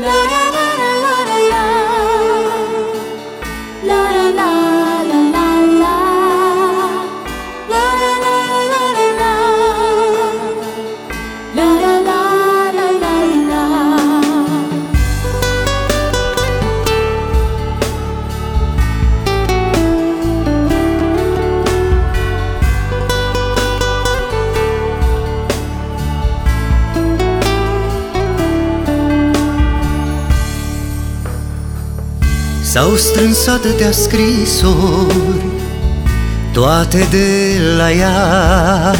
na na S-au strâns atâtea scrisori Toate de la ea.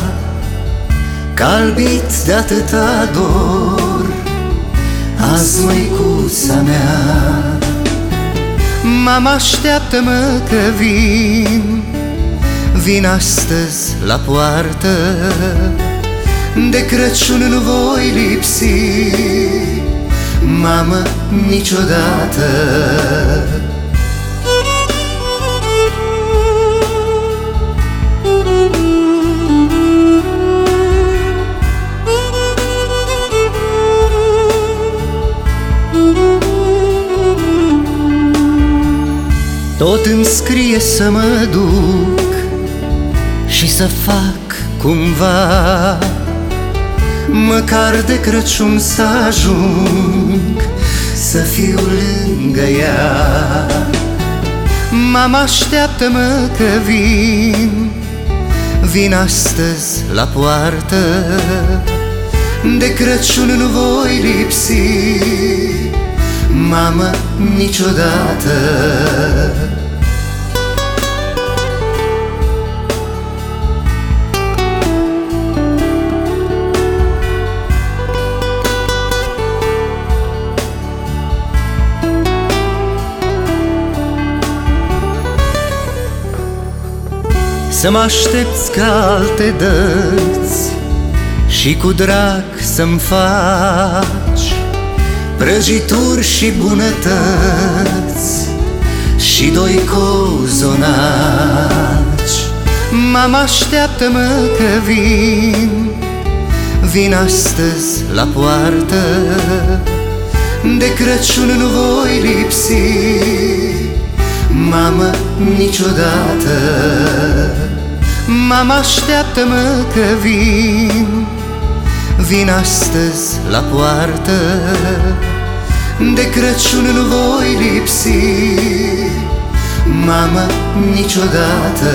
Calbiți de atâta dor Azi, măicuța mea. Mama așteaptă-mă că vin Vin astăzi la poartă. De Crăciun nu voi lipsi Mamă, niciodată. Tot îmi scrie să mă duc Și să fac cumva Măcar de Crăciun să ajung Să fiu lângă ea. Mama așteaptă-mă că vin Vin astăzi la poartă. De Crăciun nu voi lipsi Mamă, niciodată Să mă aștepți ca alte dăți Și cu drag să-mi faci Prăjituri și bunătăți Și doi cozonaci. Mama așteaptă-mă că vin Vin astăzi la poartă. De Crăciun nu voi lipsi Mamă, niciodată Mama așteaptă-mă că vin. Vin astăzi la poartă. De Crăciun nu voi lipsi. Mamă, niciodată